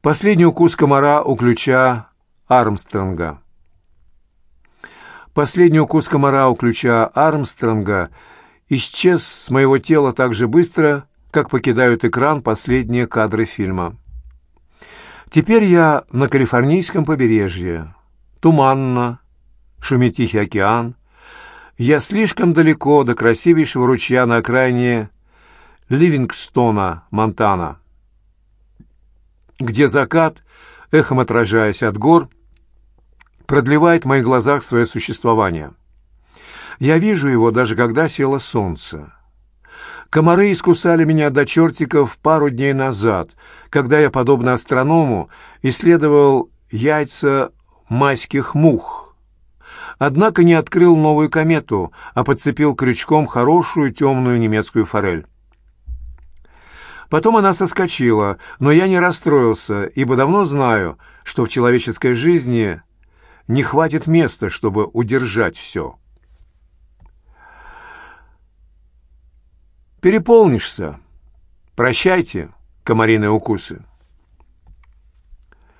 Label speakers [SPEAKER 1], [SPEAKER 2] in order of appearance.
[SPEAKER 1] Последний укус комара у ключа Армстронга. Последний укус комара у ключа Армстронга исчез с моего тела так же быстро, как покидают экран последние кадры фильма. Теперь я на калифорнийском побережье. Туманно, шумит Тихий океан. Я слишком далеко до красивейшего ручья на окраине Ливингстона, Монтана, где закат, эхом отражаясь от гор, продлевает в моих глазах свое существование. Я вижу его, даже когда село солнце. Комары искусали меня до чертиков пару дней назад, когда я, подобно астроному, исследовал яйца майских мух. Однако не открыл новую комету, а подцепил крючком хорошую темную немецкую форель. Потом она соскочила, но я не расстроился, ибо давно знаю, что в человеческой жизни не хватит места, чтобы удержать все. Переполнишься. Прощайте, комариные укусы.